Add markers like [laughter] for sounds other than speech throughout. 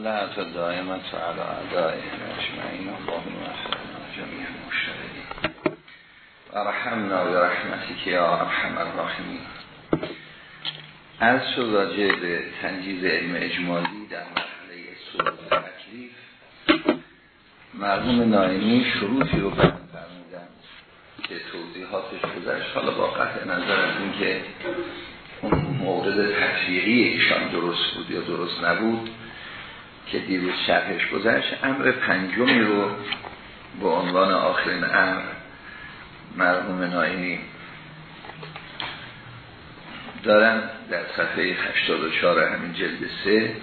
الله تا دائمت و علا عدائه اجمعین اللهم جميع المشتغلین و رحمنا و رحمتی که یا ارحم الراحمین. از شد راجع به تنجیز علم اجمالی در مرحله سوال تکلیف. مرحوم نایمی شروطی رو فرمودن که توضیحاتش گذشت. حالا با قطع نظر از اینکه اون مورد تطبیقی ایشان درست بود یا درست نبود که دیروز شرحش گذشت امر پنجمی رو به عنوان آخرین امر مرحوم نایمی دارن در صفحه 84 همین جلد سه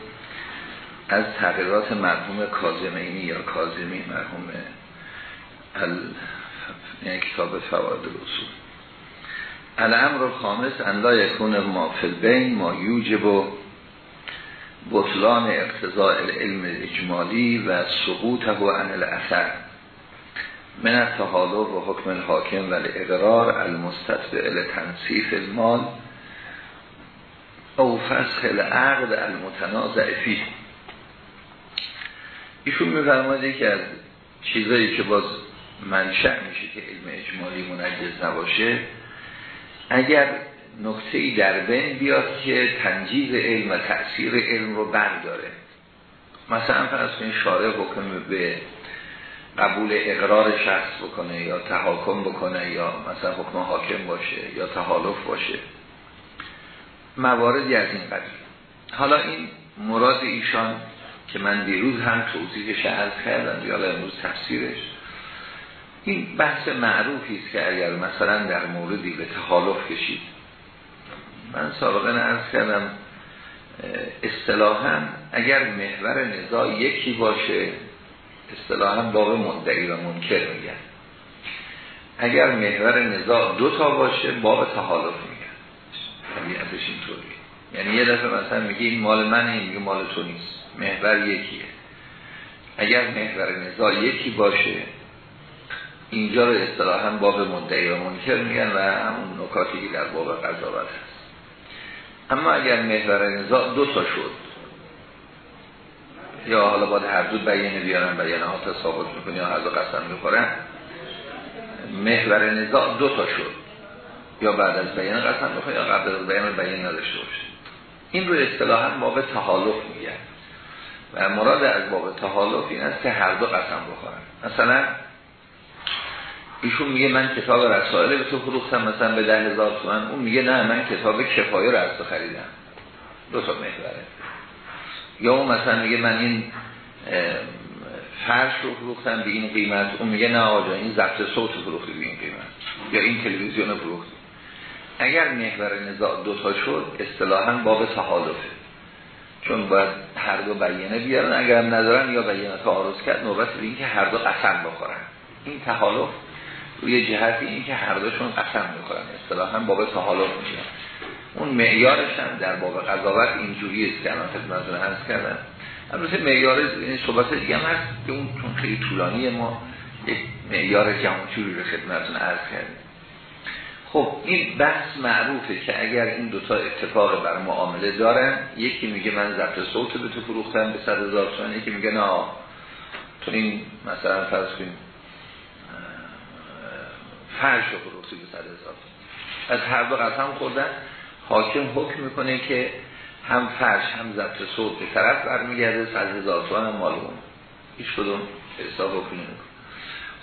از تغییرات مرحوم کازمینی یا کازمی مرحوم ال... یعنی کتاب فواد الاصول. الامر خامس ان لا یکون ما ما یوجب بطلان اقتضاء العلم اجمالی و سقوطه عن الاثر. من التحالف و حکم الحاکم و الاقرار المستطبع لتنصیف المال او فسخ العقد المتنازع فی ایشون میفرماده که از چیزایی که باز منشأ میشه که علم اجمالی منجز نباشه اگر نکته ای در بین بیاد که تنجیز علم و تأثیر علم رو برداره. مثلا فرض کنید شارع حکم به قبول اقرار شخص بکنه یا تحاکم بکنه یا مثلا حکم حاکم باشه یا تحالف باشه. مواردی از این قبیل. حالا این مراد ایشان که من دیروز هم توضیحش عرض کردم یا امروز تفسیرش. این بحث معروفی است که اگر مثلا در موردی به تحالف کشید من سابقا عرض کردم اصطلاحا اگر محور نزاع یکی باشه اصطلاحا باب مدعی و منکر میگن. اگر محور نزاع دو تا باشه باب تحالف میگن. طبیعتش اینطوری یعنی یه دفعه مثلا میگه این مال منه این میگه مال تو نیست. محور یکیه. اگر محور نزاع یکی باشه اینجا رو اصطلاحا باب مدعی و منکر میگن و همون نکاتی که در باب قضاوت هست. اما اگر محور نزاع دو تا شد یا حالا باید هر دو بیانه بیارن بیانه ها ثابت می‌کنی یا هر دو قسم می‌خورن محور نزاع دو تا شد. یا بعد از بیان قسم می‌خورن یا قبل از بیان بیان نداشته باشه. این رو اصطلاحا باب تحالف میگن. و مراد از باب تحالف این است که هر دو قسم بخورن. مثلا ایشون میگه من کتاب رسائل به تو فروختم مثلا به ده هزار تومن. اون میگه نه من کتاب کفایه رو از تو خریدم. دو تا محوره. یا اون مثلا میگه من این فرش رو فروختم به این قیمت. اون میگه نه آجا این ضبط صوت رو فروختی به این قیمت. یا این تلویزیون رو فروختی. اگر محور نزاع دو تا شد اصطلاحا باب تحالفه. چون باید هر دو بیانه بیارن. اگر ندارن یا بیانه تعارض کرد نوبت به این که هر دو قسم بخورن. این تحالف روی جهت این که هر دوشون قسم می‌خورن. اصطلاحا باب تحالف میشه اون معیارش هم در باب قضاوت اینجوری است که الان خدمتتون عرض کردم. البته معیار این صحبت دیگه هم هست که اون چون خیلی طولانی ما یک معیار جمعجوری رو خدمتتون عرض کردیم. خب این بحث معروفه که اگر این دوتا اتفاق بر معامله دارن یکی میگه من ضبط صوت به تو فروختم به صد هزار یکی میگه نه تو این مثلا فرض کنیم فرش رو به صد هزار از هر دو قسم خوردن حاکم حکم می‌کنه که هم فرش هم ضبط صوت به طرف برمیگرده صد هزار تومن مال اون. هیچ کدوم حساب حکم نمی‌کنه.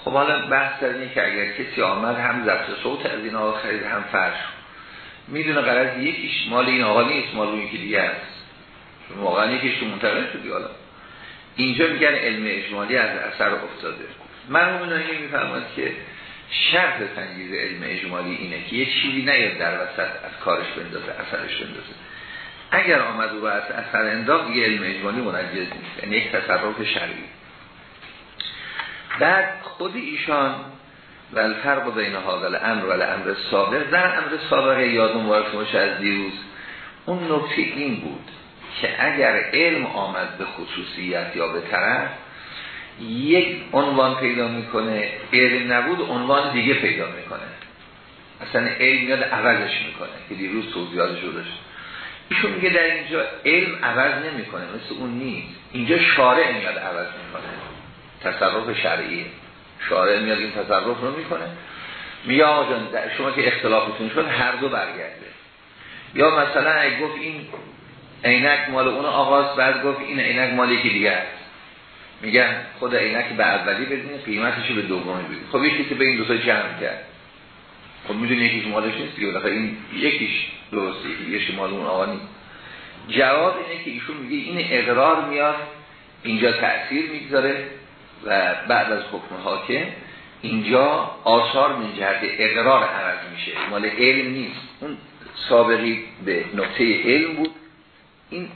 خب حالا بحث در اینه که اگر کسی آمد هم ضبط صوت از این آقا خرید هم فرش. می‌دونه قرار یکیش مال این آقا نیست مال اون یکی دیگه است. واقعا یکیش تو منتقل شدی حالا. اینجا میگن علم اجمالی از اثر افتاده. مرحوم نایمی میفرماد که شرط تنجیز علم اجمالی اینه که یک چیزی نیاد در وسط از کارش بندازه اثرش بندازه. اگر آمد و از اثر انداخت دیگه علم اجمالی منجز نیست. یعنی یک تصرف شرعی. بعد خود ایشان و الفرق بین هذا الامر و الامر سابق در امر سابق یادم وارد از دیروز. اون نکته این بود که اگر علم آمد به خصوصیت یا به طرف یک عنوان پیدا می‌کنه علم نبود عنوان دیگه پیدا می‌کنه. اصلا علم میاد عوضش می‌کنه که دیروز توضیحاتش رو داشت ایشون میگه در اینجا علم عوض نمی‌کنه مثل اون نیست. اینجا شارع میاد عوض می‌کنه. تصرف شرعیه شارع میاد این تصرف رو می‌کنه. میگه آقا شما که اختلافتون شد هر دو برگرده. یا مثلا اگه گفت این عینک مال اون آغاز بعد گفت این عینک مال یکی دیگه است. میگن خود عینک به اولی بدین قیمتش به دومی بدین. خب یکی که به این دو تا جمع کرد. خب می‌دونی یکیش مالش نیست دیگه این یکیش درسته یکیش مال اون آقا جواب اینه که ایشون میگه این اقرار میاد اینجا تأثیر می‌گذاره و بعد از حکم حاکم اینجا آثار من جهت اقرار عوض میشه. مال علم نیست. اون سابقی به نقطه علم بود. این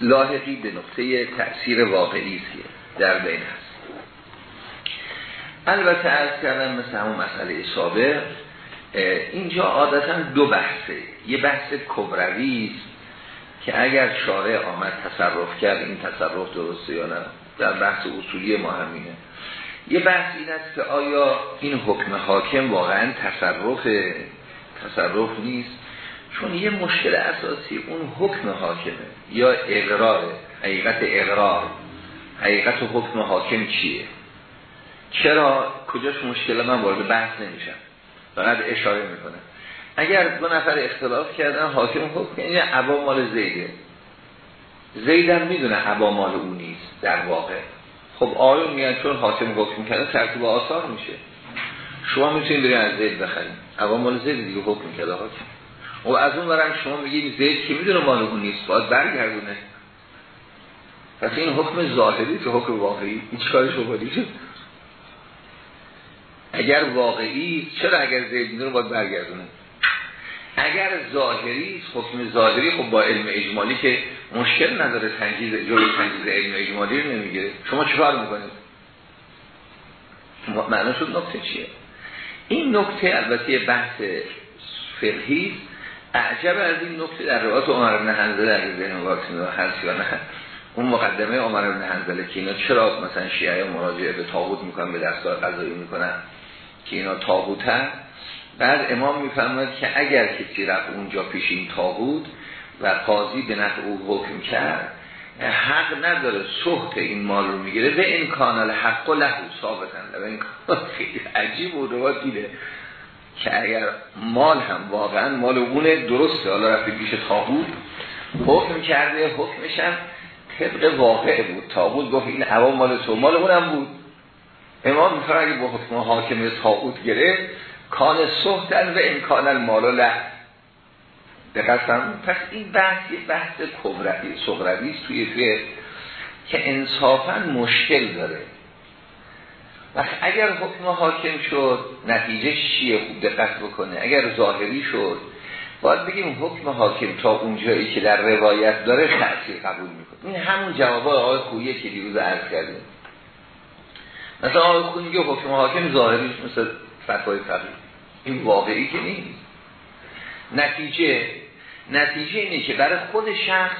لاحقی به نقطه تأثیر واقعی است. در بین هست البته از کردم مثل همون مسئله سابق اینجا عادتا دو بحثه. یه بحث کبروی است که اگر شارع آمد تصرف کرد این تصرف درسته یا نه؟ در بحث اصولی ما همینه. یه بحث این است که آیا این حکم حاکم واقعا تصرف تصرف نیست. چون یه مشکل اساسی اون حکم حاکمه یا اقرار حقیقت اقرار. حقیقت حکم حاکم چیه؟ چرا؟ کجاش مشکل من وارد بحث نمیشم. فقط اشاره می‌کنه. اگر دو نفر اختلاف کردن حاکم حکم این عبا مال زیده. زیدم می‌دونه عبا مال اون نیست در واقع. خب آیون میاد چون حاکم حکم کرده ترتیب آثار میشه. شما می‌تونید برید از زید بخرید. عبا مال زید دیگه حکم کرده حاکم. و از اون برم شما میگید زید که می‌دونه مال اون نیست باید برگردونه. پس این حکم ظاهری که حکم واقعی این چکارش شد اگر واقعی چرا اگر زید می‌دونه باید برگردونه؟ اگر ظاهری حکم ظاهری خب با علم اجمالی که مشکل نداره تنجیز جلوی تنجیز علم اجمالی رو نمی‌گیره. شما چیکار می‌کنید؟ معنا شد نکته چیه؟ این نکته البته بحث فقهی اعجب از این نکته در روایت عمر بن حنظله اگه ذهن واکسین هست یا نه. اون مقدمه عمر بن حنظله که اینا چرا مثلا شیعه مراجعه به تاغوت می‌کنن به دستگاه قضایی می‌کنن؟ که اینا تاغوتن بعد امام میفرماید که اگر کسی رفت اونجا پیش این تاغوت و قاضی به نفع او حکم کرد حق نداره سخت این مال رو می‌گیره. به امکان الحق و لهو ثابتن و این خیلی عجیب و روات دیده که اگر مال هم واقعا مال اونه درسته. حالا رفته پیش تاغوت حکم کرده حکمش هم طبق واقع بود. تاغوت گفت این عوام مال تو مال اونم بود. امام میفرماید اگه با حکم حاکم تاغوت گرفت کان سختن و امکان المال له. دقیقا پس این بحث یه بحث کبروی صغروی توی که انصافا مشکل داره. و اگر حکم حاکم شد نتیجه چیه؟ خوب دقت بکنه. اگر ظاهری شد باید بگیم حکم حاکم تا اونجایی که در روایت داره تأثیر قبول می‌کنه. این همون جواب آقای خویه که دیروز عرض کردیم. مثلا آقای خویی میگه حکم حاکم ظاهری مثل فتوای فقیه. این واقعی که نیست. نتیجه نتیجه اینه که برای خود شخص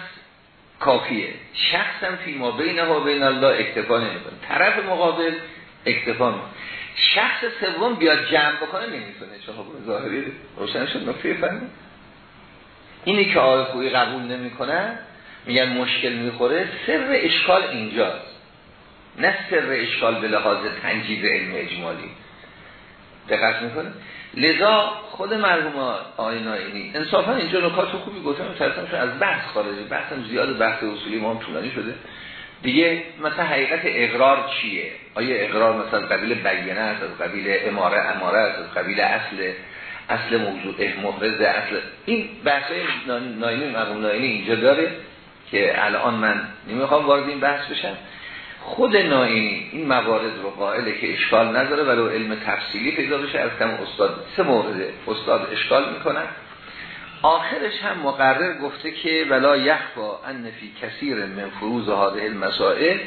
کافیه. شخص هم فی ما بین و بین الله اکتفا نمی‌کنه. طرف مقابل اکتفا شخص سوم بیاد جمع بکنه نمی‌تونه. چون حکم ظاهری روشن شد. نکته فهمی اینی که آقای قبول نمی‌کنه میگن مشکل می‌خوره. سر اشکال اینجاست. نه سر اشکال به لحاظ تنجیز علم اجمالی. دقت می‌کنه لذا خود مرحوم آقای نائینی انصافا اینجا نکات خوبی گفتم ترسم از بحث خارجه بحثم زیاد بحث اصولی ما هم طولانی شده. دیگه مثلا حقیقت اقرار چیه؟ آیا اقرار مثلا قبیل بیانه است از قبیل اماره اماره است از قبیل اصل اصل موضوع محرز اصل. این بحث نائینی مرحوم نائینی اینجا داره که الان من نمی‌خوام وارد این بحث بشم. خود نائینی این موارد رو قائله که اشکال نداره ولو علم تفصیلی پیدا بشه از کم استاد سه مورد استاد اشکال می‌کنن. آخرش هم مقرر گفته که ولا یخفا ان فی کثیر من فروز هذه المسائل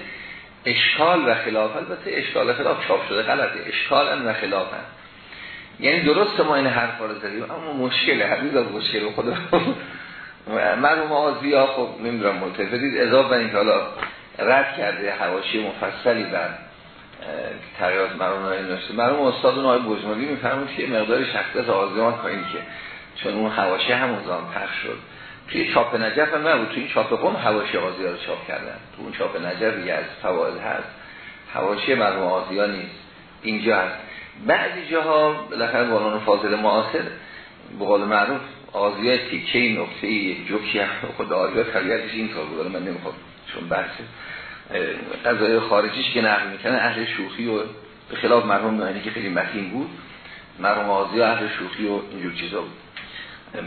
اشکال و خلاف البته اشکال و خلاف چاپ شده غلطه. اشکال و خلافن یعنی درست ما این حرف رو زدیم اما مشکل از مشکل خود مرحوم آزیا خب نمی‌دونم ملتفدید اضافه این حالا رد کرده حواشی مفصلی بر تغییرات مرحوم نوشته مرحوم استاد اون آقای بجمالی میفرمود که مقدار شخصیت آزیان کنید که چون اون حواشی همون زمان پخش شد. توی چاپ نجف هم نبود. توی این چاپ قوم حواشی آزیا رو چاپ کردن. تو اون چاپ نجف از فواید هست. حواشی مرموم آزیا نیست. اینجا هست. بعضی جاها بالاخره بالان فاضل معاصر به قول معروف آزیا تیکه نقطه جوکی خود آزیا طبیعتش این طور بود. من نمی‌خواد چون بحث قضای خارجیش که نقل می‌کنه اهل شوخی و به خلاف مرحوم ناینی که خیلی متین بود مرحوم آزیا اهل شوخی و اینجور چیزا بود.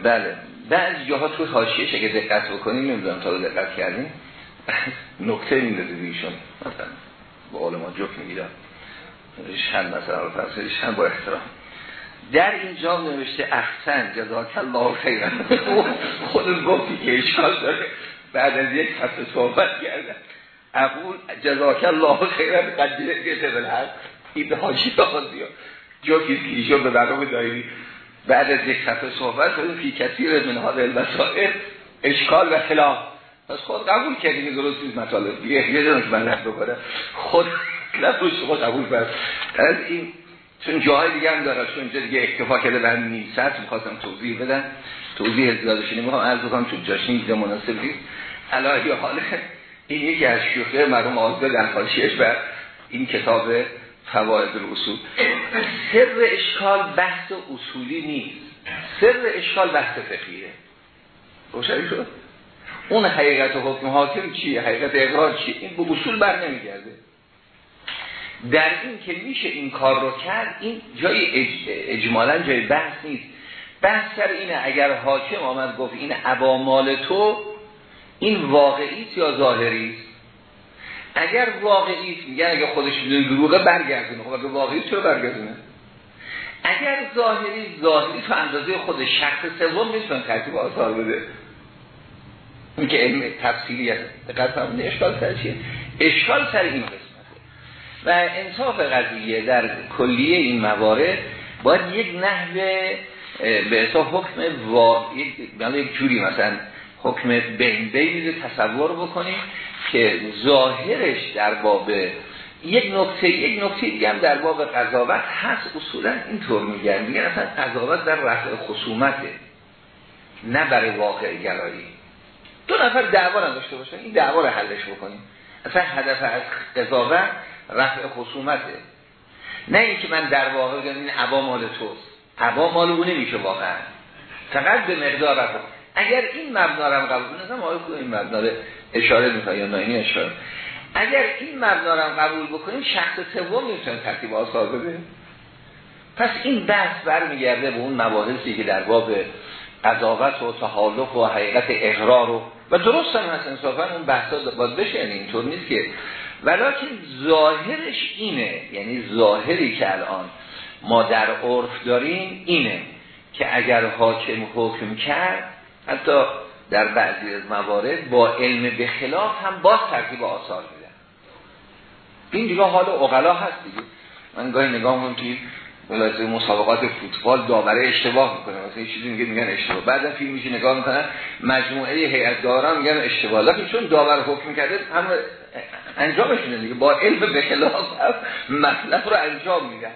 بله بعضی جاها تو حاشیه اگه دقت بکنیم نمی‌دونم تا دقت کردیم [laughs] نکته میندازه ایشون. مثلا با قول ما جوک می‌گیرم شن مثلا شن با احترام. در اینجا نوشته احسن جزاک الله خیرا. [laughs] خود گفتی که اشکال داره. بعد از یک فصل صحبت کردن اقول جزاک الله خیرا قدیره گیته بالحق این حاجی آزیا جوکی کلیشون به برنامه دایری. بعد از یک صفحه صحبت کنیم فی کثیر من هذه المسائل اشکال و خلاف. پس خود قبول کردیم درست نیست مطالب. دیگه دونش من رفت بکنم. خود لفظش خود قبول کرد؟ از این چون جاهای دیگه هم داره چون دیگه اکتفا کرده به همین نیست. می‌خواستم توضیح بدم. توضیح زیادش نمی‌خوام عرض بکنم چون جاش نیست مناسب نیست. علاوه حال این یکی از شیوخه مرحوم در حاشیه‌اش بر این کتاب فواید الاصول. سر اشکال بحث اصولی نیست. سر اشکال بحث فقهیه روشنی شد؟ اون حقیقت و حکم حاکم چیه؟ حقیقت اقرار چیه؟ این به اصول بر نمیگرده. در این که میشه این کار رو کرد این جای اج... اجمالا جای بحث نیست. بحث سر اینه اگر حاکم آمد گفت این عبامال تو این واقعی یا ظاهری اگر واقعی میگن اگر خودش می‌دونه دروغه برگردونه. خب به واقعی چرا برگردونه؟ اگر ظاهری ظاهری تو اندازه خود شخص سوم می‌تونه ترتیب آثار بده. این که علم تفصیلی است دقت فرمودید اشکال سر چیه؟ اشکال سر این و انصاف قضیه در کلیه این موارد باید یک نحوه به حساب حکم وا... یک جوری مثلا حکم بین بین تصور بکنیم که ظاهرش در باب یک نکته یک نکته دیگه هم در باب قضاوت هست اصولا اینطور میگن میگن اصلا قضاوت در رفع خصومته نه برای واقع گرایی. دو نفر دعوا داشته باشن این دعوا رو حلش بکنیم. اصلا هدف از قضاوت رفع خصومته. نه اینکه من در واقع بگم این عبا مال توست. عبا مال اون نمیشه واقعا. فقط به مقدار رفع. اگر این مبنا رو قبول کنیم آقای این مبنا رو اشاره می‌کنه یا نه اشاره. اگر این مبنا رو قبول بکنیم شخص سوم می‌تونه ترتیب آثار بده. پس این بحث برمیگرده به اون مباحثی که در باب قضاوت و تحالف و حقیقت اقرار و و درست هم هست انصافا اون بحثا باید بشه. یعنی اینطور نیست که ولیکن ظاهرش اینه یعنی ظاهری که الان ما در عرف داریم اینه که اگر حاکم حکم کرد حتی در بعضی از موارد با علم به خلاف هم باز ترتیب آثار میدن این دیگه حال اقلا هست دیگه. من گاهی نگاه می‌کنم که ملاحظه مسابقات فوتبال داوره اشتباه می‌کنه. مثلا یه چیزی میگه میگن اشتباه. بعدا فیلم میشه نگاه می‌کنن مجموعه هیئت داران میگن اشتباه. لکن چون داور حکم کرده هم انجامشونه دیگه. با علم به خلاف مطلب رو انجام میدن.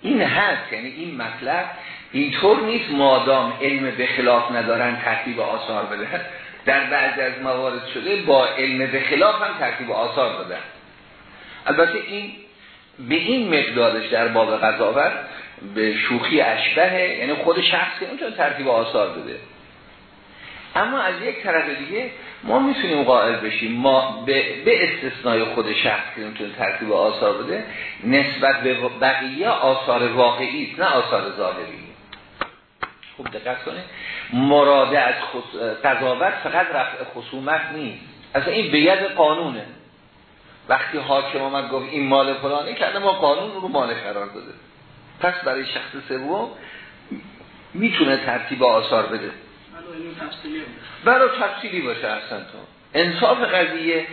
این هست. یعنی این مطلب اینطور نیست مادام علم به خلاف ندارن ترتیب آثار بده. در بعضی از موارد شده با علم به خلاف هم ترتیب آثار دادن البته این به این مقدارش در باب قضاوت به شوخی اشبهه یعنی خود شخصی اونجا ترتیب آثار داده اما از یک طرف دیگه ما می‌تونیم قائل بشیم ما به, به استثنای خود شخص که می‌تونه ترتیب آثار بده نسبت به بقیه آثار واقعی نه آثار ظاهری. خوب دقت کنید. مراده از قضاوت فقط رفع خصومت نیست. اصلا این به قانونه. وقتی حاکم آمد گفت این مال فلانه کرده ما قانون رو مال قرار داده. پس برای شخص سوم می‌تونه ترتیب آثار بده. برای تفصیلی باشه اصلا تو. انصاف قضیه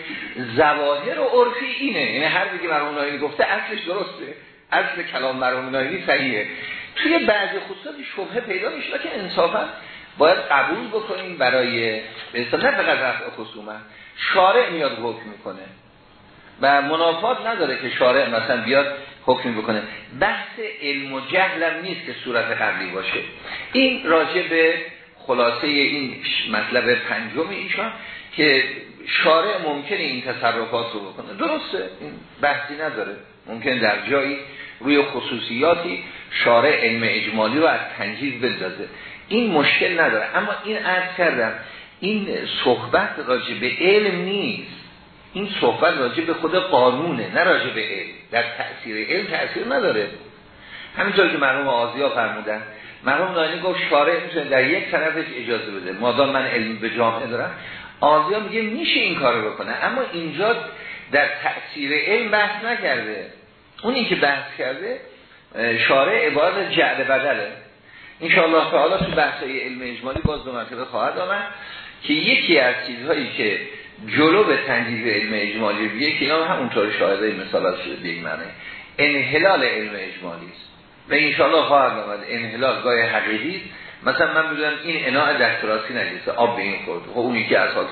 زواهر و عرفی اینه. یعنی هر دیگه مرحوم گفته اصلش درسته. اصل کلام مرحوم نایینی صحیحه. توی بعضی خصوصات شبهه پیدا میشه که انصافا باید قبول بکنیم برای به نه فقط رفع خصومت شارع میاد حکم می‌کنه. و منافات نداره که شارع مثلا بیاد حکم بکنه. بحث علم و جهل هم نیست که صورت قبلی باشه. این راجع به خلاصه این مطلب پنجم ایشان که شارع ممکنه این تصرفات رو بکنه. درسته این بحثی نداره. ممکن در جایی روی خصوصیاتی شارع علم اجمالی رو از تنجیز بندازه. این مشکل نداره. اما این عرض کردم این صحبت راجع به علم نیست. این صحبت راجع به خود قانونه نه راجع به علم. در تأثیر علم تأثیر نداره. همینطور که مرحوم آزیا فرمودن مرحوم دانی گفت شارع می‌تونه در یک طرفش اجازه بده. مادام من علم به جامعه دارم؟ آزیا میگه میشه این کارو بکنه اما اینجا در تأثیر علم بحث نکرده. اونی که بحث کرده شارع عبارت جعل بدله. انشاءالله تعالی تو بحثای علم اجمالی باز دو مرتبه خواهد آمد که یکی از چیزهایی که جلو به تنجیز علم اجمالی بیه که هم همونطور شاهده مثال شده به این انحلال علم اجمالی است. و انشاءالله خواهد آمد انحلال گاه حقیقی مثلا من می‌دونم این اناع دستراسی نجیسه آب به این خورد. خب اونی که اساس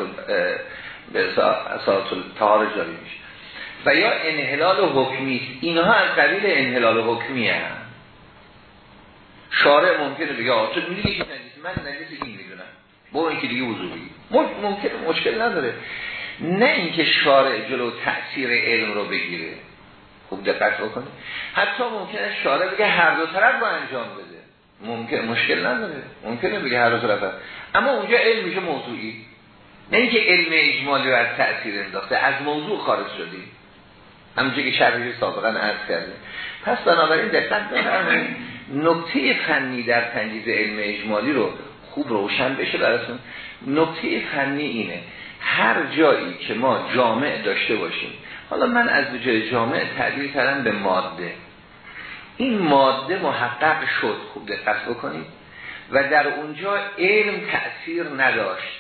اساس تهار جاری میشه. و یا انحلال حکمی است. اینها از قبیل انحلال حکمی هم شارع ممکنه بگه آه تو می‌دونی که نجیس من نجیس این می‌دونم. با این که دیگه وضوع ممکن مشکل نداره. نه اینکه شارع جلو تاثیر علم رو بگیره. خوب دقت بکنه حتی ممکنه شارع بگه هر دو طرف رو انجام بده. ممکن مشکل نداره. ممکنه بگه هر دو طرف اما اونجا علم میشه موضوعی. نه اینکه علم اجمالی رو از تاثیر انداخته. از موضوع خارج شدیم همونجا که شرحی سابقا عرض کرده پس بنابراین دقت بفرمایید. نکته فنی در تنجیز علم اجمالی رو خوب روشن بشه براتون. نکته فنی اینه. هر جایی که ما جامع داشته باشیم حالا من از جای جامع تعبیر کردم به ماده. این ماده محقق شد خوب دقت بکنید. و در اونجا علم تأثیر نداشت.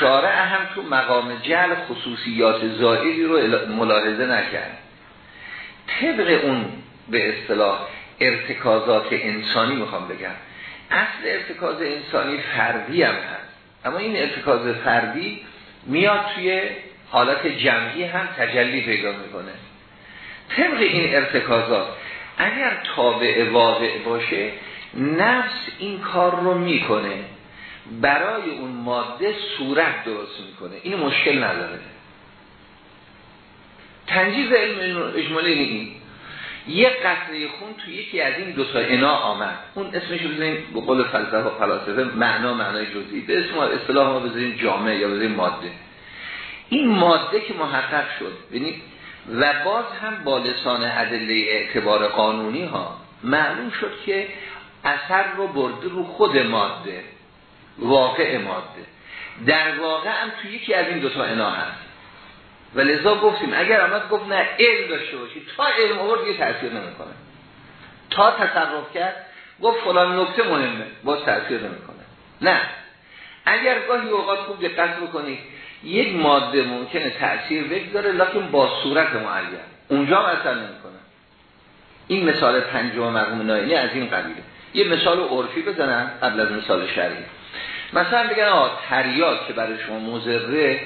شارع هم تو مقام جل خصوصیات زائری رو ملاحظه نکرد. طبق اون به اصطلاح ارتکازات انسانی می‌خوام بگم. اصل ارتکاز انسانی فردی هم هست. اما این ارتکاز فردی میاد توی حالت جمعی هم تجلی پیدا می‌کنه. طبق این ارتکازات اگر تابع واقع باشه نفس این کار رو می‌کنه. برای اون ماده صورت درست می‌کنه. این مشکل نداره. تنجیز علم اجمالی این یک قطره خون تو یکی از این دو تا انا آمد. اون اسمش رو بزنیم به قول فلسفه و فلاسفه معنا معنای جزئی. به اسم اصطلاح ما بزنیم جامعه یا بزنیم ماده. این ماده که محقق شد ببینید و باز هم با لسان ادله اعتبار قانونی ها معلوم شد که اثر رو برده رو خود ماده واقع ماده. در واقع هم توی یکی از این دوتا انا هست. و لذا گفتیم اگر آمد گفت نه علم داشته باشید تا علم آورد دیگه تاثیر نمی‌کنه. تا تصرف کرد گفت فلان نکته مهمه. باز تاثیر نمی‌کنه. نه. اگر گاهی اوقات خوب دقت بکنید یک ماده ممکنه تاثیر بگذاره لکن با صورت معین. اونجا هم اثر نمی‌کنه. این مثال پنجم مرحوم ناینی از این قبیله. یه مثال عرفی بزنم قبل از مثال شرعی. مثلا بگن آه تریاک که برای شما مزره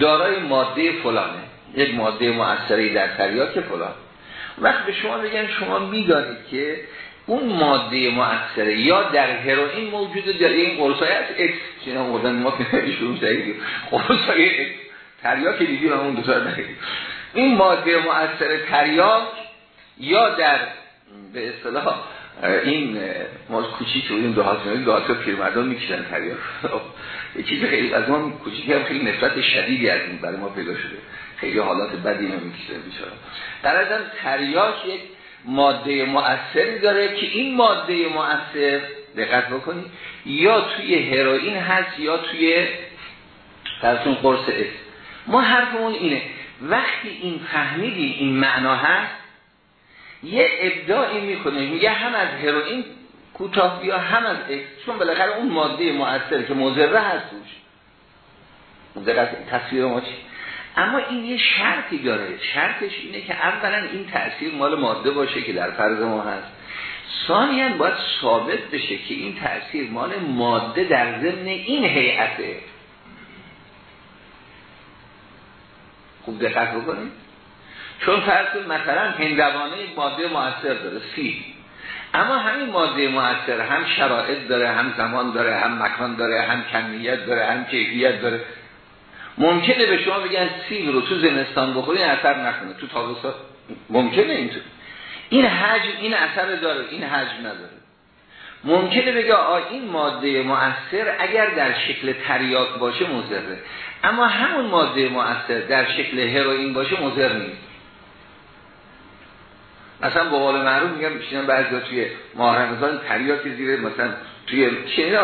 دارای ماده فلانه. یک ماده مؤثره در تریاک فلان. وقت به شما بگن شما می‌دانید که اون ماده مؤثره یا در هروئین موجوده در این قرصای از اکس چینا مردن ما پیشون شدید قرصای اکس تریاک دیدی و اون دو این ماده مؤثره تریاک یا در به اصطلاح این ما کوچیک بودیم دو هاتون دو هاتون پیرمردان می‌کشن تریاک یه چیز خیلی از ما کوچیک هم خیلی نفرت شدیدی از این برای ما پیدا شده. خیلی حالات بدی نمی‌کشن بیچاره. در ازم تریاک یک ماده مؤثری داره که این ماده مؤثر دقت بکنید یا توی هروئین هست یا توی درتون قرص اس. ما حرفمون اینه وقتی این فهمیدیم این معنا هست یه ابداعی می‌کنه. میگه هم از هروئین کوتاه بیا هم از اکس. چون بالاخره اون ماده مؤثر که مضره هست توش. تصویر ما چی؟ اما این یه شرطی داره. شرطش اینه که اولا این تأثیر مال ماده باشه که در فرض ما هست. ثانیا باید ثابت بشه که این تأثیر مال ماده در ضمن این هیئته. خوب دقت بکنید. چون فرض مثلا هندوانه ماده موثر داره سی. اما همین ماده مؤثر هم شرایط داره هم زمان داره هم مکان داره هم کمیت داره هم کیفیت داره. ممکنه به شما بگن سیب رو تو زمستان بخورین اثر نکنه. تو تابستان ممکنه اینطور. این حجم این اثر داره این حجم نداره. ممکنه بگه آ این ماده مؤثر اگر در شکل تریاک باشه مضره. اما همون ماده مؤثر در شکل هروئین باشه مضر نیست. مثلا با قول معروف میگم میشینم بعضی توی ماه رمضان تریاک زیر مثلا توی چه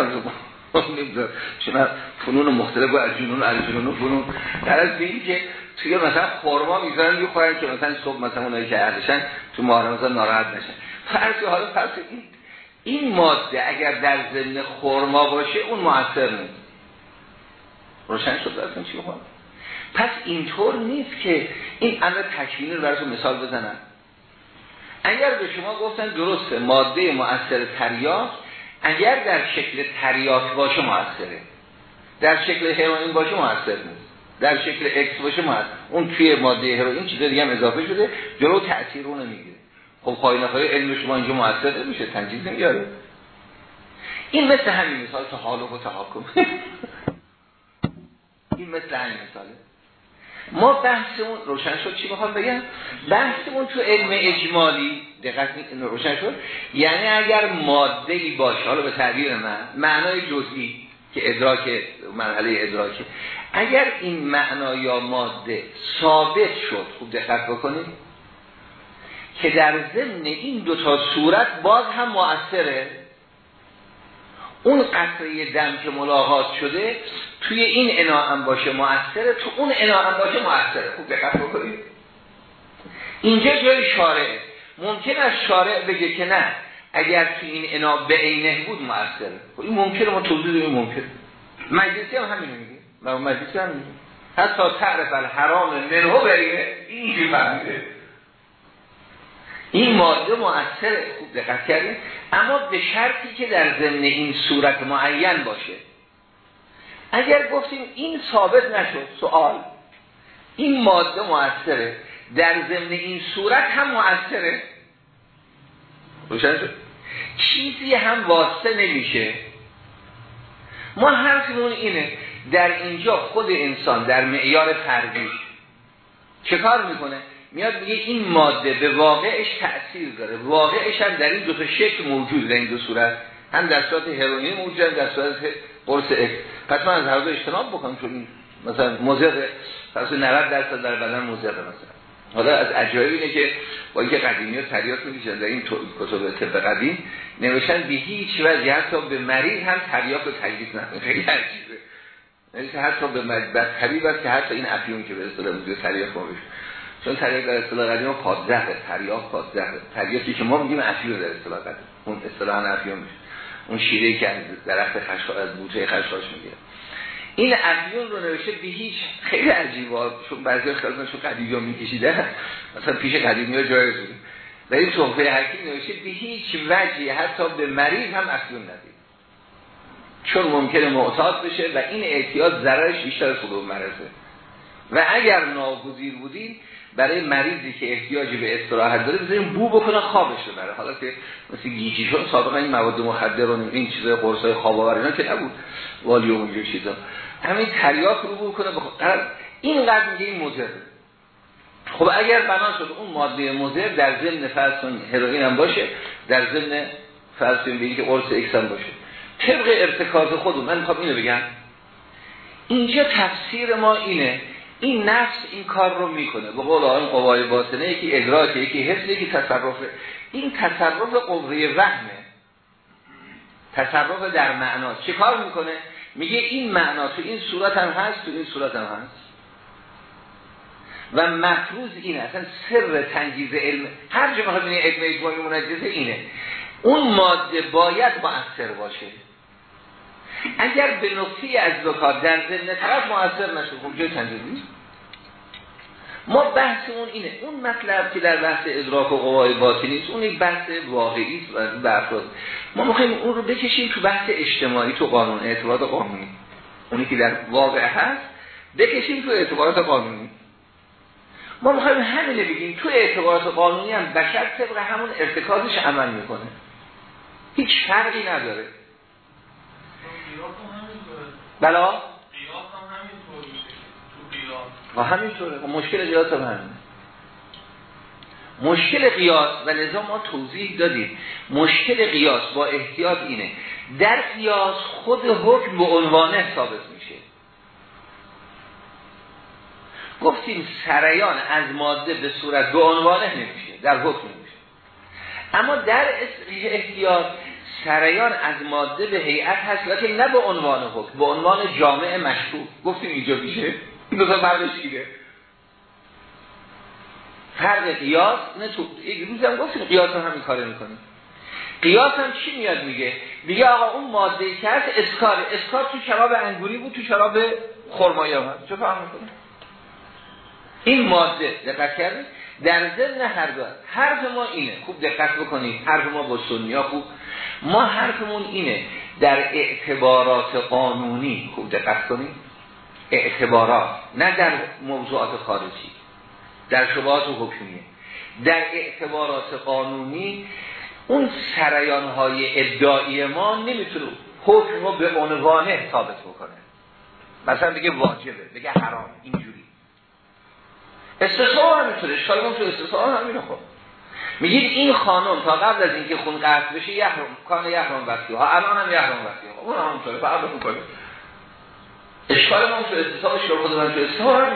چون [laughs] فنون مختلف از جنون از جنون فنون. در از که توی مثلا خورما می‌ذارن می‌خورن که مثلا صبح مثلا اونایی که اهلشن تو ماه رمضان ناراحت نشن. فرض حالا فرض این این ماده اگر در ضمن خورما باشه اون موثر نیست. روشن شد براتون چی بخوام پس اینطور نیست که این امر تکوینی رو براتون مثال بزنن اگر به شما گفتن درسته ماده مؤثر تریاک اگر در شکل تریاک باشه موثره در شکل هروئین باشه موثر نیست. در شکل اکس باشه موثر اون توی ماده هروئین چیز دیگه هم اضافه شده جلو تاثیر رو نمی‌گیره. خب خواهی نخواهی علم شما اینجا موثر نمیشه تنجیز نمیاره. این مثل همین مثال حال و تحاکم. [laughs] این مثل همین مثاله. ما بحثمون روشن شد چی می‌خوام بگم؟ بحثمون تو علم اجمالی دقت روشن شد؟ یعنی اگر ماده ای باشه حالا به تعبیر من معنای جزئی که ادراک مرحله ادراکه. اگر این معنا یا ماده ثابت شد خوب دقت بکنید که در ضمن این دوتا صورت باز هم مؤثره اون قطره دم که ملاحظ شده توی این انا هم باشه مؤثره تو اون انا هم باشه مؤثره. خوب دقت بکنید. اینجا جای شارع. ممکن از شارع بگه که نه اگر تو این انا به عینه بود مؤثره. خب این ممکنه ما توضیح داریم ممکن مجلسی هم همین میگه و مجلسی هم میگه حتی تعرف الحرام منهو برینه اینجوری فهمیده. این ماده مؤثر خوب دقت کردیم. اما به شرطی که در ضمن این صورت معین باشه. اگر گفتیم این ثابت نشد سوال. این ماده مؤثره. در ضمن این صورت هم مؤثره. روشن شد؟ چیزی هم واسطه نمیشه. ما حرفمون اینه در اینجا خود انسان در معیار فردی چه کار می‌کنه؟ میاد میگه این ماده به واقعش تأثیر داره. واقعش هم در این دو تا شکل موجود در این دو صورت. هم در صورت هرونی موجود در صورت قرص اکس پس من از هر دو اجتناب بکنم چون مثلا مضر پس 90 درصد در بدن مضر مثلا. حالا از عجایب اینه که با اینکه قدیمی ها تریاک می‌کشن در این کتب طب قدیم نوشتن به هیچ وجه حتی به مریض هم تریاک رو تجویز نکنه. خیلی عجیبه. یعنی حتی به مجبت طبیب است که حتی این افیون که به اصطلاح موضوع تریاک ما چون تریاک در اصطلاح قدیم پادزهره تریاک پادزهره تریاکی که ما میگیم افیون در اصطلاح قدیم. اون اصطلاح افیون میشه. اون شیره که از درخت خشخاش از بوته خشخاش می‌گیره این افیون رو نوشته به هیچ خیلی عجیبه. چون بعضی خیلیشون قدیمی میکشیده مثلا پیش قدیمی ها بود. در این تحفه حکیم نوشته به هیچ وجهی حتی به مریض هم افیون ندید. چون ممکنه معتاد بشه و این احتیاط ضررش بیشتر از خود مرزه و اگر ناگزیر بودین برای مریضی که احتیاجی به استراحت داره بذاریم بو بکنه خوابش بره. حالا که مثل گیجی شد سابقا این مواد مخدر و این چیزای قرصای خواب آور اینا که نبود. والیوم و چیزا. همین تریاک رو بو کنه این قد میگه این مضر. خب اگر بنا شد اون ماده مضر در ضمن فرض هروئین هم باشه در ضمن فرض به که قرص اکس هم باشه. طبق ارتکاز خودم من می‌خوام اینو بگم. اینجا تفسیر ما اینه این نفس این کار رو می‌کنه. به قول آن قوای باطنه یکی ادراک یکی حس یکی تصرفه این تصرف قوه وهمه. تصرف در معنا. چه کار می‌کنه؟ میگه این معنا تو این صورت هم هست تو این صورت هم هست. و مفروض اینه اصلا سر تنجیز علم. هر جا می‌خواد علم اجماعی منجزه اینه. اون ماده باید مؤثر باشه. اگر به نقطی از زکات در ضمن طرف مؤثر نشه خب جای تنجیز نیست. ما بحثمون اینه. اون مطلب که در بحث ادراک و قوای باطنی است اون یک بحث واقعی است و ما می‌خوایم اون رو بکشیم تو بحث اجتماعی تو قانون اعتبارات قانونی. اونی که در واقع هست بکشیم تو اعتبارات قانونی. ما می‌خوایم همینه بگیم. تو اعتبارات قانونی هم بشر طبق همون ارتکازش عمل می‌کنه. هیچ فرقی نداره. بلا؟ و همینطوره. مشکل قیاس هم همینه. مشکل قیاس و لذا ما توضیح دادیم. مشکل قیاس با احتیاط اینه. در قیاس خود حکم به عنوانه ثابت میشه. گفتیم سریان از ماده به صورت به عنوانه نمیشه. در حکم نمیشه اما در احتیاط سریان از ماده به هیئت هست لیکن نه به عنوان حکم به عنوان جامع مشروع. گفتیم اینجا میشه. این دو تا فرقش فرق قیاس نه تو یک روز هم گفتیم قیاس هم همین کاره می‌کنیم قیاس هم چی میاد میگه؟ میگه آقا اون ماده که هست اسکار. اسکار تو شراب انگوری بود تو شراب خرمایی هم هست. چه فهم می‌کنه؟ این ماده دقت کردید؟ در ضمن هر دو حرف ما اینه. خوب دقت بکنید حرف ما با سنیا خوب. ما حرفمون اینه در اعتبارات قانونی خوب دقت کنید. اعتبارات نه در موضوعات خارجی در شبهات و حکمیه در اعتبارات قانونی اون سریان های ادعایی ما نمی‌تونه حکم رو به عنوانه ثابت بکنه. مثلا بگه واجبه بگه حرام اینجوری. استثناء هم می‌تونه اشکال ما تو استثناء همینه خب میگید این خانم تا قبل از اینکه خون قطع بشه یحرم کان یحرم وقتی ها الان هم یحرم وقتی ها اون همونطوره فرق می‌کنه. اشکال ما تو استثناء اشکال خود من تو استثناء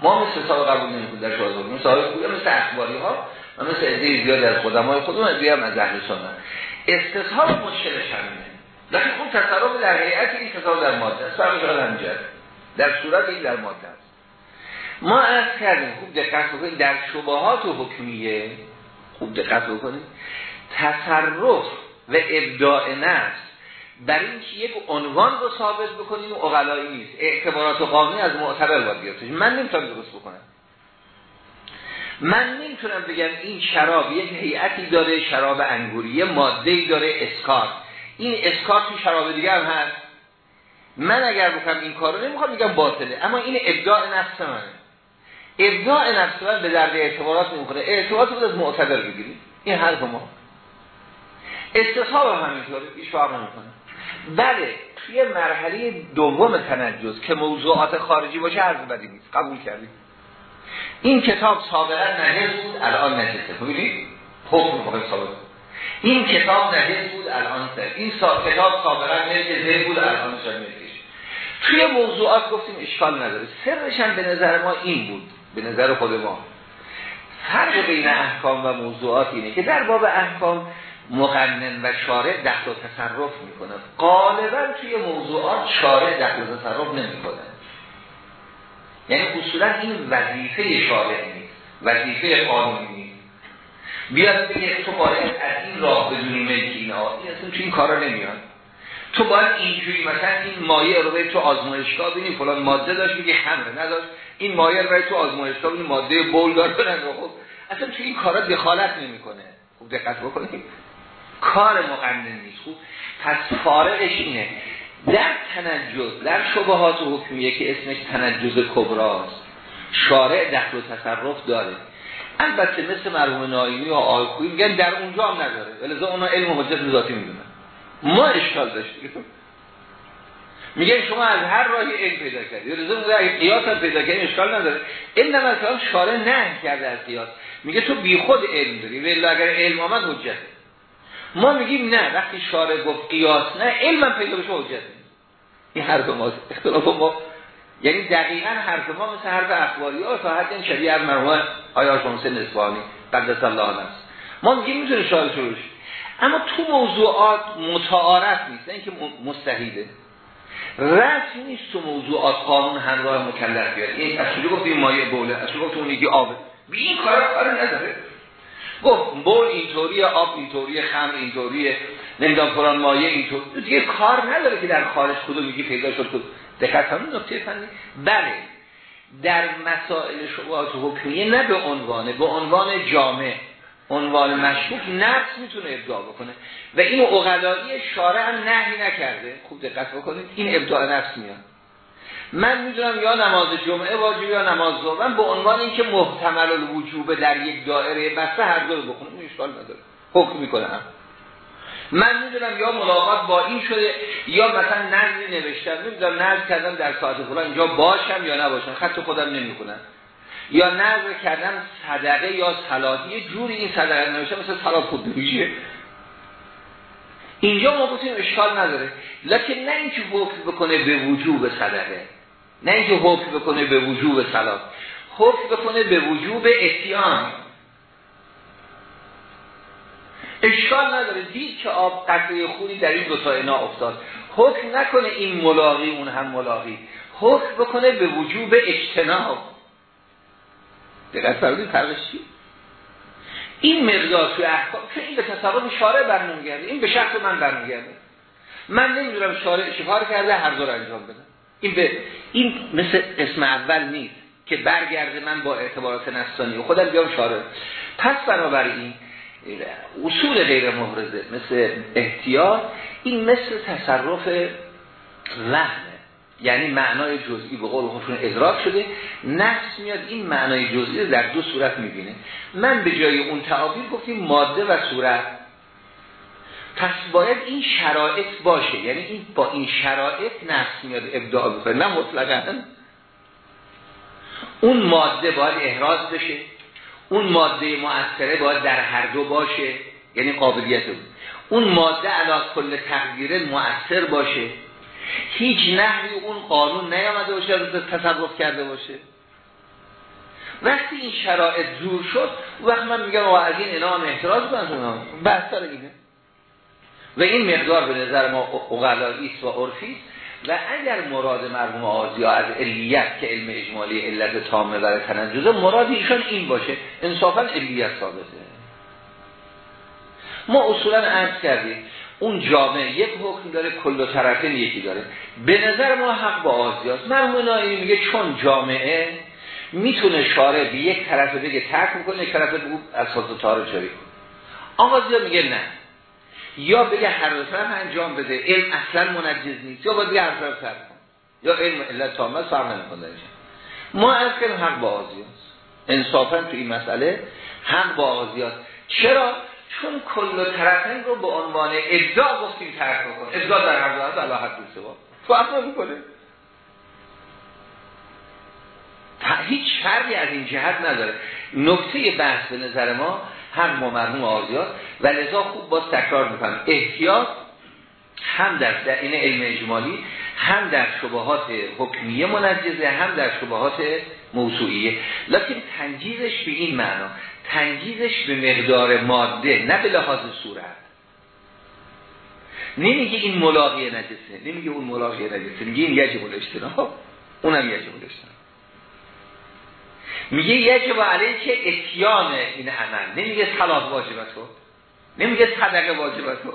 ما مثل حساب قبول نمی‌کنیم در شواهد مثل حساب خوبه مثل اخباری ها و مثل عده زیادی از خدمای خودمون عده هم از اهل سنت. استصحاب مشکلش همینه. لیکن اون تصرف در حیات این تصرف در ماده است. در صورت این در ماده است. ما از کردیم خوب دقت بکنید در شبهات و حکمیه. خوب دقت بکنید. تصرف و ابداع نفس بر این که یک عنوان رو ثابت بکنیم و اقلایی نیست. اعتبارات قانونی از معتبر باید بیارتش من نمی‌تونم درست بکنم. من نمی‌تونم بگم این شراب یک هیئتی داره شراب انگوری ماده داره اسکار این اسکار تو شراب دیگه هم هست. من اگر بکنم این کارو نمی‌خوام بگم باطله. اما این ابداع نفس منه. ابداع نفس به درد اعتبارات نمی‌خوره اعتبارات بود از معتبر بگیریم این حرف ما. استصحاب هم همینطوره. هیچ فرق نمی‌کنه. بله توی مرحله دوم تنجز که موضوعات خارجی باشه عرض بدی نیست. قبول کردیم این کتاب سابقا نجس بود الان نجسه ببینید حکم مهم ثابت این کتاب نجس بود الان سر این سا... کتاب سابقا ملک بود الان ملکش توی موضوعات گفتیم اشکال نداره. سرش هم به نظر ما این بود. به نظر خود ما. فرق بین احکام و موضوعات اینه که در باب احکام مقنن و شارع دخل و تصرف می‌کنه. غالبا توی موضوعات شارع دخل و تصرف نمی‌کنه. یعنی اصولا این وظیفه شارع نیست وظیفه قانونی نیست. بیاد بگه تو باید از این راه بدونی ملکی این اصلا توی این کارا نمیاد. تو باید اینجوری مثلا این مایه رو باید تو آزمایشگاه بینی فلان ماده داشت میگه خمره نداشت. این مایه رو باید تو آزمایشگاه بینی ماده بول داره خب اصلا توی این کارا دخالت نمی‌کنه. خوب دقت بکنید. کار مقنن نیست. خوب. پس فارقش اینه. در تنجز در شبهات و حکمیه که اسمش تنجز کبراست. شارع دخل و تصرف داره. البته مثل مرحوم نایمی و آیخوی میگن در اونجا هم نداره. ولذا اونا علم حجت ذاتی می‌دونن. ما اشکال داشتیم. میگن شما از هر راهی علم پیدا کردی. ولذا میگه اگه قیاس هم پیدا کردی اشکال نداره. این مثلا شارع نه کرده از قیاس. میگه تو بیخود علم داری. ولی اگر علم آمد حجته ما میگیم نه. وقتی شارع گفت قیاس نه علم پیدا بشه حجت. این حرف ما اختلاف ما یعنی دقیقا حرف ما مثل حرف اخباری ها تا حد این شبیه از مرحوم آیا شمس نسبانی قدس الله است ما میگیم می‌تونه شارع شروع اما تو موضوعات متعارف نیست. اینکه مستحیله. رسم نیست تو موضوعات قانون همراه مکلف بیاد. این اصولی گفت این مایه بوله. اصولی گفت اون یکی آبه بی این کار کار نداره. گفت بول اینطوری آب اینطوری خمر اینطوری نمی‌دونم فلان مایه اینطور دیگه کار نداره که در خارج کدوم میگی پیدا شد کدوم. دقت همون نکته فنی. بله در مسائل شبهات حکمیه نه به عنوانه به عنوان جامع. عنوان مشکوک نفس می‌تونه ابداع بکنه. و این اقلایی شارع هم نهی نکرده. خوب دقت بکنید این ابداع نفس میاد. من می‌دونم یا نماز جمعه واجب یا نماز ظهر. به عنوان اینکه محتمل الوجوب در یک دایره بسته هر دو رو بخونم اشکال نداره. حکم می‌کنم. من می‌دونم یا ملاقات با این شده یا مثلا نظری نوشتم. نمی‌دونم نظر کردم در ساعت فلان اینجا باشم یا نباشم. خط خودم نمی‌کنم یا نظر کردم صدقه یا صلاتی یه جوری این صدقه نوشتم مثل صلات خود اینجا ما گفتیم اشکال نداره. لکن نه اینکه حکم بکنه به وجوب صدقه نه اینکه حکم بکنه به وجوب صلات حکم بکنه به وجوب اتیان. اشکال نداره. دید که آب قطعه خونی در این دوتا اینا افتاد. حکم نکنه این ملاقی اون هم ملاقی. حکم بکنه به وجوب اجتناب. دقیق فرمودید فرقش چی؟ این مقدار توی احکام که این به تصرف شارع برنمیگرده این به شخص من برمیگرده. من نمی‌دونم شارع شفار کرده هر دو انجام بدم این به این مثل اسم اول نیست که برگرده من با اعتبارات نفسانی. و خودم بیام شارع. پس بنابراین اصول غیر محرزه مثل احتیاط این مثل تصرف وهمه یعنی معنای جزئی به قول خودشون ادراک شده. نفس میاد این معنای جزئی در دو صورت می‌بینه. من به جای اون تعابیر گفتیم ماده و صورت. پس باید این شرایط باشه. یعنی این با این شرایط نفس میاد ابداع بکنه نه مطلقا. اون ماده باید احراز بشه. اون ماده مؤثره باید در هر دو باشه. یعنی قابلیت. اون ماده علا کل تقدیر مؤثر باشه. هیچ نحوی اون قانون نیامده باشه رو تصرف کرده باشه. وقتی این شرایط زور شد وقت من میگم و از این اینا هم احتراز کنم بحث اینه و این مقدار به نظر ما اقلاییست و عرفی و اگر مراد مرحوم آزیا از علیت که علم اجمالی علت تامه برای تنجزه مراد ایشان این باشه. انصافا علیت ثابته. ما اصولا عرض کردیم. اون جامعه یک حکم داره کل و طرفین یکی داره. به نظر ما حق با آزیاست. نایی میگه چون جامعه می‌تونه شارع به یک طرف بگه ترک می‌کنه یک طرف بگه اساس تاره جاری کن آقا میگه نه. یا بگه هر دو طرف انجام بده. علم اصلا منجز نیست. یا باید بگه هر طرف ترک کن یا علم علت تامه فرق نمی‌کنه ما از کنیم حق با آزیاست. انصافا تو این مسئله حق با آزیاست. چرا؟ چون کل طرفین رو به عنوان ادعا گفتیم ترک بکن ادعا در هر دو علا حد دو سوا فرق می‌کنه هیچ فرقی از این جهت نداره. نکته بحث به نظر ما هم با مرحوم آزیاد و لذا خوب باز تکرار می‌کنم. احتیاط هم در, در این علم اجمالی هم در شبهات حکمیه منجزه هم در شبهات موضوعیه. لکن تنجیزش به این معنا تنجیزش به مقدار ماده نه به لحاظ صورت. نمیگه این ملاقی نجسه نمیگه اون ملاقی نجسه میگه این یجب الاجتناب. اونم یجب الاجتناب. میگه یجب علیه که اتیان این عمل. نمیگه صلات واجبتو نمیگه صدقه واجبتو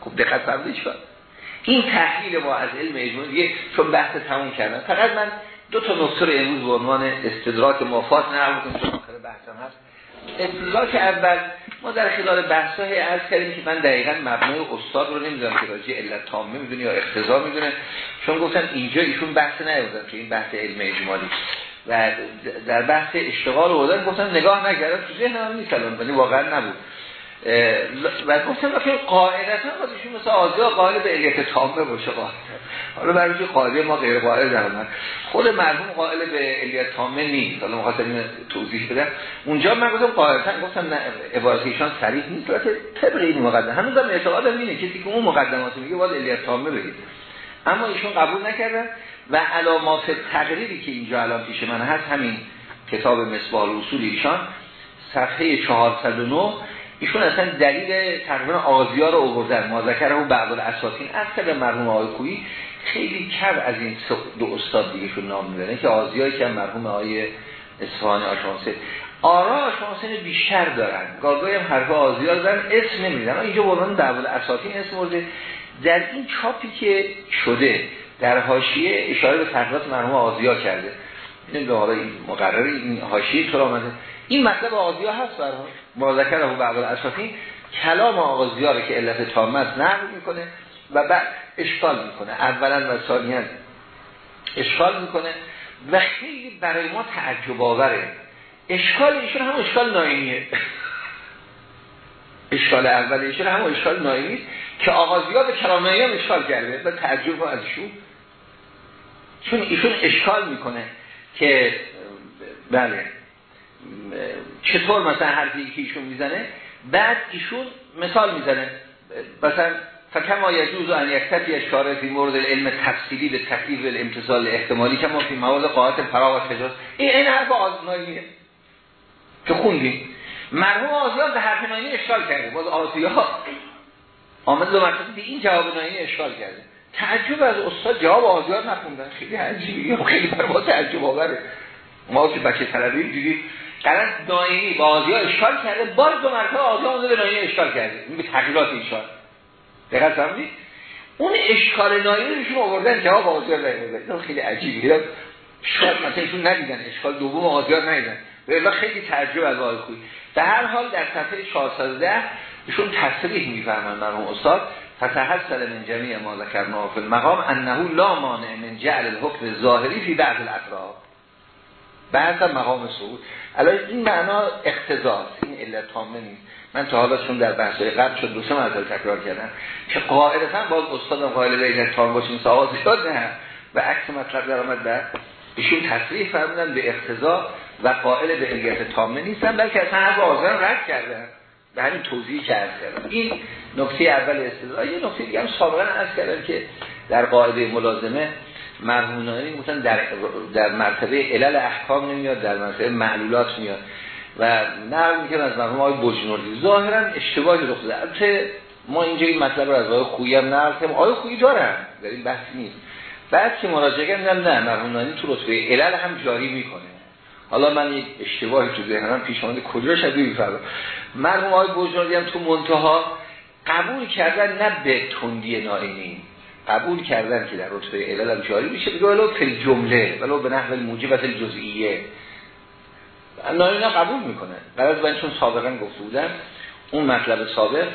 خب. دقت فرمودید این تحلیل ما از علم اجمالی چون بحث تموم کردن. فقط من دو تا نکته رو امروز به عنوان استدراک مفاد نقل کنم چون آخر بحثم هست. استدراک اول ما در خلال بحث های عرض کردیم که من دقیقا مبنای استاد رو نمی‌دونم که راجع علت تامه می‌دونه یا اختزا می‌دونه. چون گفتم اینجا ایشون بحث نیوردن که این بحث علم اجمالی. و در بحث اشتغال رو گفتم نگاه نکردم تو ذهن هم نیست الان واقعا نبود. و گفتم که قاعدتا خودشون مثل آزیا قائل به تامه باشه. قاعدتا حالا برای قاعده ما غیر قائل در من خود مرحوم قائل به علیت تامه نیست. حالا مخاطب توضیح بدم اونجا من گفتم قاعدتا گفتم نه عبارت ایشان صریح نیست. البته طبق این هم اعتقادم اینه. کسی که اون مقدمات میگه باید علیت تامه بگید. اما ایشون قبول نکردن و علامات تقریری که اینجا الان پیش من هست همین کتاب مصباح اصول ایشان صفحه 409 ایشون اصلا دلیل تقریبا آزیا رو آوردن. ما ذکر اون بعض الاساسین به مرحوم آقای خویی خیلی کم از این دو استاد دیگهشون نام می‌برن که آزیایی که مرحوم آقای اصفهانی آشانسه. آرا آشانسه بیشتر دارن. گاهی هم حرف آزیا دارن اسم نمیدن اینجا برون دعوال اساسین اسم ورده. در این چاپی که شده در حاشیه اشاره به تقریبات مرحوم آزیا کرده. این حالا این مقرر این حاشیه طور آمده. این مطلب آزیا هست برای. مذکر او بعض الاساسی کلام آغازیا رو که علت تامت نقل می‌کنه و بعد اشکال می‌کنه. اولا و ثانیا اشکال می‌کنه. و خیلی برای ما تعجب آوره اشکال ایشون هم اشکال ناینیه [laughs] اشکال اول ایشون همون اشکال نایمی که آغازیات کلامایی هم اشکال کرده و تعجب ازشون چون ایشون اشکال می‌کنه که بله. چطور مثلا حرفی که ایشون می‌زنه؟ بعد ایشون مثال می‌زنه. مثلا فکما یجوز ان یکتفی اشاره فی مورد علم تفصیلی به تکلیف الامتصال احتمالی که ما فی مواد قاعدت فراغ تجاز این این حرف آزماییه که خوندیم. مرحوم آزیان به حرف ناینی اشکال کرده. باز آزیا آمد دو مرتبه به این جواب ناینی اشکال کرده. تعجب از استاد جواب آزیان نخوندن. خیلی عجیبه. خیلی بر ما تعجب آوره. ما که بچه طلبی دیدیم قرار ناینی با آزیا اشکال کرده. باز دو مرتبه آزیا اون به ناینی اشکال کرده. این به تغییرات ایشان دقیق فهمید اون اشکال ناینی روشون آوردن جواب آزیا این خیلی عجیبه. شاید مثلا ایشون ندیدن. اشکال دوم آزیا ندیدن. به خیلی تعجب از آقای خوی به هر حال در صفحه 410 ایشون تصریح میفرمایند مرحوم استاد. فتحصل من جميع ما ذکرنا فی المقام لا مانع من جعل الحکم ظاهری فی بعض الاطراف بعض مقام صعود الان این معنا اقتضاست این علت تامه نیست. من تا حالا چون در بحث‌های قبل شد دو سه مرتبه تکرار کردم که قاعدتا باز استاد قائل به علت تام باشیم سواد زیاد نه. و عکس مطلب در آمد بعد ایشون تصریح فرمودن به اقتضا و قائل به علت تامه نیستن بلکه اصلا هر آزان رد کردن. به همین توضیح کرد این نکته اول استدلال یه نکته دیگه هم سابقا عرض کردن که در قاعده ملازمه مرهونانی مثلا در در مرتبه علل احکام نمیاد در مرتبه معلولات میاد. و نقل می‌کنه از مرحوم آقای بجنوردی ظاهرا اشتباهی رخ البته ما اینجا این مطلب رو از آقای خویی هم نقل کردیم. آقای خویی دارن در این بحث نیست. بعد که مراجعه کردم نه مرهونانی تو رتبه علل هم جاری می‌کنه. حالا من یک اشتباهی تو ذهنم پیش آمده کجا شده میفرم مرحوم آقای بجنوردی هم تو منتها قبول کردن نه به تندی نائینی قبول کردن که در رتبه علل هم جاری میشه. بگه ولو فی جمله ولو به نحو موجبت الجزئیه. نائینی قبول می‌کنه قرار من چون سابقا گفته بودم اون مطلب سابق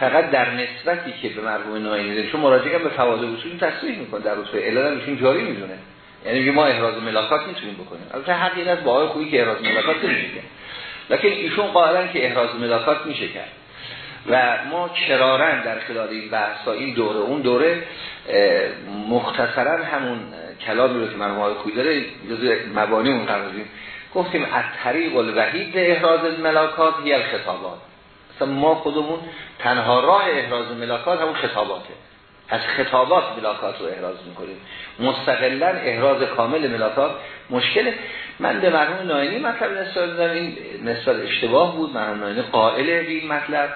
فقط در نسبتی که به مرحوم نائینی داره چون مراجعه به فواید اصول تصریح می‌کنه. در رتبه علل هم جاری می‌دونه. یعنی ما احراز ملاکات می‌تونیم بکنیم. البته حقیقت با آقای خویی که احراز ملاکات نمیشه لکن ایشون قائلن که احراز ملاکات میشه کرد. و ما کرارن در خلال این بحث این دوره اون دوره مختصرا همون کلامی رو که مرحوم آقای خویی داره جزء مبانی اون قرار گفتیم از طریق الوحید احراز ملاکات یا خطابات مثلا ما خودمون تنها راه احراز ملاکات همون خطاباته. از خطابات ملاکات رو احراز می‌کنیم. مستقلا احراز کامل ملاکات مشکل من به مرحوم ناینی مطلب نسبت این نسبت اشتباه بود. مرحوم ناینی قائل به این مطلب.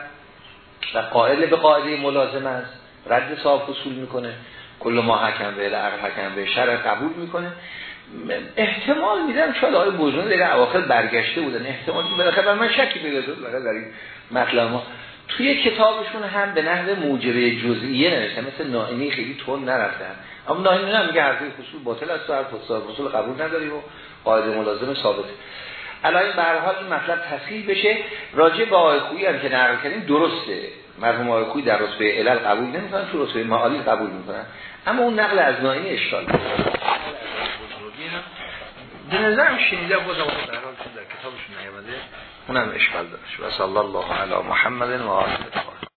و قائل به قاعده ملازم است. رد صاحب فصول می‌کنه. کل ما حکم به عقل حکم به شرع قبول می‌کنه. احتمال میدم شاید آقای بزرگ در اواخر برگشته بودن. احتمال بالاخره من شکی پیدا شد. در این مطلب ما. توی کتابشون هم به نحو موجبه جزئیه نوشته مثل نائینی خیلی تون نرفتن اما نائینی هم میگه حرفی خصوص باطل است و فصول فصول قبول نداری و قاعده ملازم ثابت الان به هر حال این مطلب تصحیح بشه. راجع به آقای خویی هم که نقل کردیم درسته. مرحوم آقای در رتبه علل قبول نمی‌کنن تو رتبه معالی قبول می‌کنن. اما اون نقل از نائینی اشکال به نظرم شنیده بازم در حال در کتابشون نیامده اونم اشکال داشت. و صلی الله علی محمد و آله